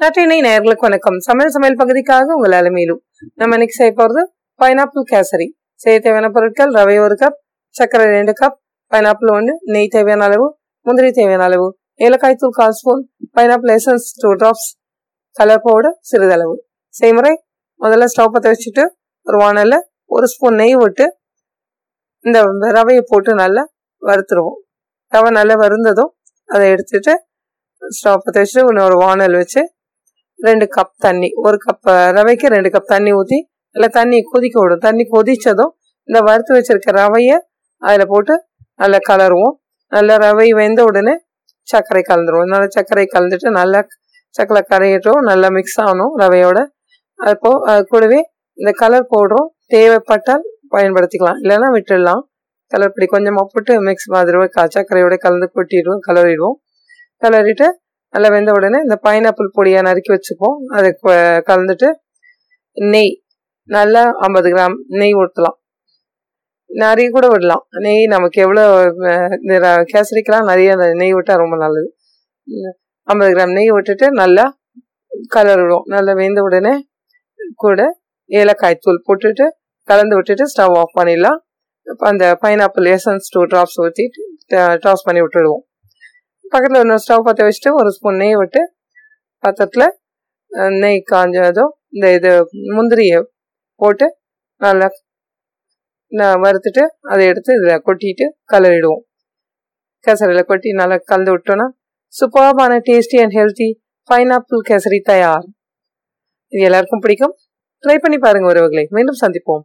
நற்றினை நேர்களுக்கு வணக்கம். சமையல் சமையல் பகுதிக்காக உங்கள் அலமையிலும் நம்ம இன்னைக்கு செய்ய போகிறது பைனாப்பிள் கேசரி. செய்ய தேவையான பொருட்கள் ரவை ஒரு கப் சர்க்கரை ரெண்டு கப் பைனாப்பிள் ஒன்று நெய் தேவையான அளவு முந்திரி தேவையான அளவு ஏலக்காய் தூள் கால் spoon pineapple essence two drops colour powder சிறிதளவு. செய்முறை முதல்ல ஸ்டவ் பற்ற வச்சுட்டு ஒரு வானலில் ஒரு ஸ்பூன் நெய் விட்டு இந்த ரவையை போட்டு நல்லா வறுத்துருவோம். ரவை நல்லா வருந்ததும் அதை எடுத்துட்டு ஸ்டவ் பற்ற வச்சுட்டு இன்னொரு வானல் வச்சு ரெண்டு கப் தண்ணி ஒரு கப் ரவைக்கு ரெண்டு கப் தண்ணி ஊற்றி நல்லா தண்ணி கொதிக்க விடும் தண்ணி கொதித்ததும் இந்த வறுத்து வச்சிருக்க ரவையை அதில் போட்டு நல்லா கலருவோம். நல்லா ரவை வெந்த உடனே சர்க்கரை கலந்துருவோம். நல்லா சர்க்கரை கலந்துட்டு நல்லா சர்க்கரை கரையிட்டோம் நல்லா மிக்ஸ் ஆகணும் ரவையோட. அப்போ அது கூடவே இந்த கலர் பவுடரும் தேவைப்பட்டால் பயன்படுத்திக்கலாம். இல்லைன்னா விட்டுடலாம். கலர் பொடி கொஞ்சமாக போட்டு மிக்ஸ் மாதிரி சர்க்கரையோட கலந்து கொட்டிடுவோம் கலரிடுவோம். கலரிட்டு நல்லா வெந்த உடனே இந்த பைனாப்பிள் பொடியை நறுக்கி வச்சுப்போம். அதை கலந்துட்டு நெய் நல்லா ஐம்பது கிராம் நெய் ஊற்றலாம் நிறைய கூட விடலாம். நெய் நமக்கு எவ்வளோ கேசரிக்கெல்லாம் நிறைய நெய் விட்டால் ரொம்ப நல்லது. ஐம்பது கிராம் நெய் விட்டுட்டு நல்லா கலர் விடுவோம் நல்லா வெந்த உடனே கூட ஏலக்காய் தூள் போட்டுட்டு கலந்து விட்டுட்டு ஸ்டவ் ஆஃப் பண்ணிடலாம். அந்த பைனாப்பிள் எசன்ஸ் டூ ட்ராப்ஸ் ஊற்றிட்டு டாஸ் பண்ணி விட்டுடுவோம். பக்கத்தில் இன்னொரு ஸ்டவ் பற்ற வச்சுட்டு ஒரு ஸ்பூன் நெய் விட்டு பக்கத்தில் நெய் காஞ்சதும் இந்த இது முந்திரியை போட்டு நல்லா வறுத்துட்டு அதை எடுத்து இதில் கொட்டிட்டு கலரிடுவோம். கேசரியில் கொட்டி நல்லா கலந்து விட்டோன்னா சூப்பர்பான tasty and healthy pineapple kesari தயார். இது எல்லாருக்கும் பிடிக்கும். ட்ரை பண்ணி பாருங்கள் உறவுகளை. மீண்டும் சந்திப்போம்.